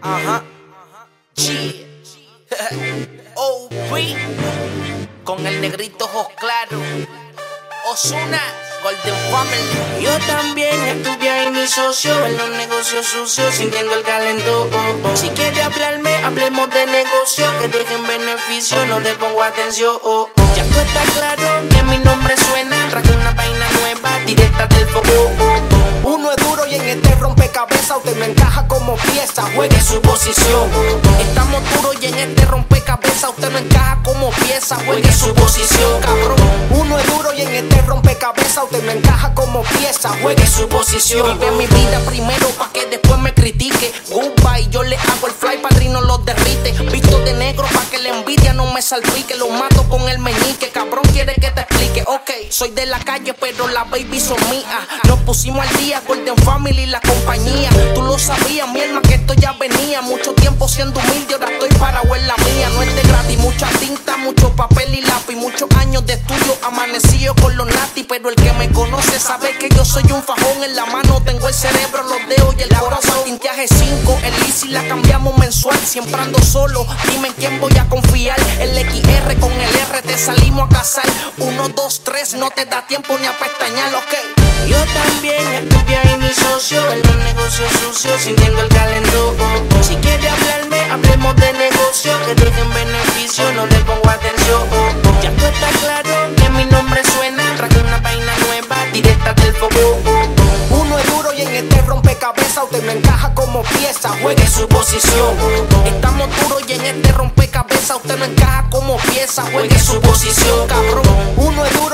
Ajá. G. OP. Con el negrito ojos claros. Osuna. Golden Family. Yo también estuve ahí mi socio en los negocios sucios, sintiendo el calentón. Si quiere hablarme, hablemos de negocio, que dejen beneficio, no le pongo atención. Ya tú está como pieza, juegue su posición. Estamos duros y en este rompecabezas usted no encaja como pieza, juegue su posición, cabrón. Uno es duro y en este rompecabezas usted me encaja como pieza, juegue su posición. Vive mi vida primero pa' que después me critique. Goodbye, yo le hago el fly, padrino los derrite. Visto de negro pa' que la envidia no me salpique. Lo mato con el meñique, cabrón, quiere soy de la calle, pero las baby son mías. Nos pusimos al día, Golden Family y la compañía. Tú lo sabías, mi alma, que Mucho tiempo siendo humilde, ahora estoy para en la mía. No es de gratis, mucha tinta, mucho papel y lápiz. Muchos años de estudio, amanecido con los nati. Pero el que me conoce sabe que yo soy un fajón. En la mano tengo el cerebro, los dedos y el corazón. Tintaje 5, el Easy la cambiamos mensual. Siempre ando solo, dime en quién voy a confiar. El XR con el R te salimos a casar. 1, 2, 3, no te da tiempo ni a pestañear, ok. Yo también estuve ahí mi socio en los negocios sucios, sintiendo el calentón. Juegue su posición. Estamos duros y en este rompecabezas usted no encaja como pieza, juegue su posición, cabrón. Uno es duro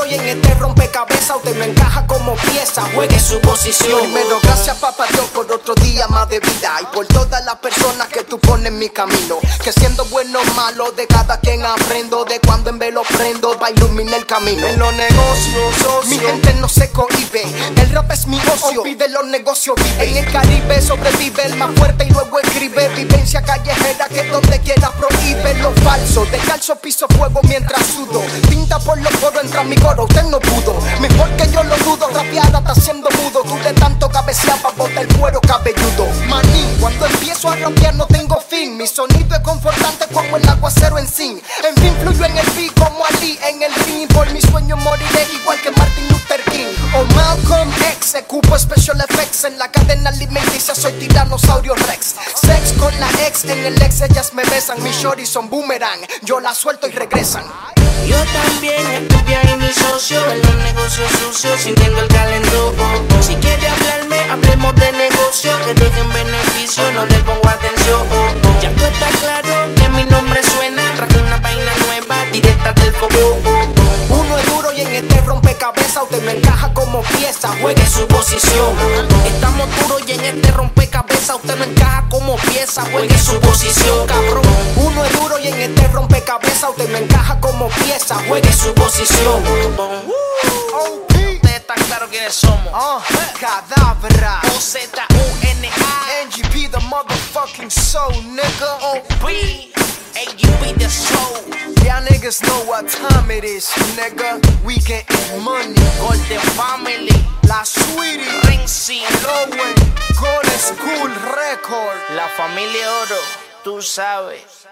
rompecabezas usted me encaja como pieza, juegue su posición. Primero, gracias papá Dios por otro día más de vida y por todas las personas que tú pones en mi camino. Que siendo bueno o malo de cada quien aprendo, de cuando en velo prendo, va a iluminar el camino. En los negocios, socio, mi gente no se cohibe. El rap es mi ocio, pide los negocios, vive. En el Caribe sobrevive el más fuerte y luego escribe. Vivencia callejera que donde quiera prohíbe lo falso. Descalzo piso fuego mientras sudo. Pinta por los poros entra mi coro, usted no pudo. Mejor que yo lo dudo, rapeada está siendo mudo. De tanto cabecear pa' botar el cuero cabelludo. Maní, cuando empiezo a rapear no tengo fin. Mi sonido es confortante como el aguacero en zinc. En fin, fluyo en el beat como Ali en el. Y por mi sueño moriré igual que Martin Luther King. O Malcolm X, ocupo special effects en la cadena alimenticia. Soy tiranosaurio Rex. Sex con la ex, en el ex ellas me besan. Mis shorties son boomerang, yo la suelto y regresan. Yo también estuve ahí mi socio los negocios sucios, sintiendo el calentón. Si quiere hablarme, hablemos de negocio, que dejen beneficio, no le pongo atención. Ya tú está claro que mi nombre suena, traje una vaina nueva, directa del foco. Uno es duro y en este rompecabezas usted me encaja como pieza, juegue su posición. Estamos duros y en este rompecabezas usted no encaja como pieza, juegue su posición, cabrón. Uno es duro y en este rompecabezas usted me encaja como pieza, juegue su posición. Ah, cadabra. O-Z-U-N-A. NGP the motherfucking soul, nigga. O-B. AUB the soul. Y'all niggas know what time it is, nigga. We getting money. Golden Family. La Sweetie, Renzi. Lowen, Gold School Record. La familia Oro. Tú sabes.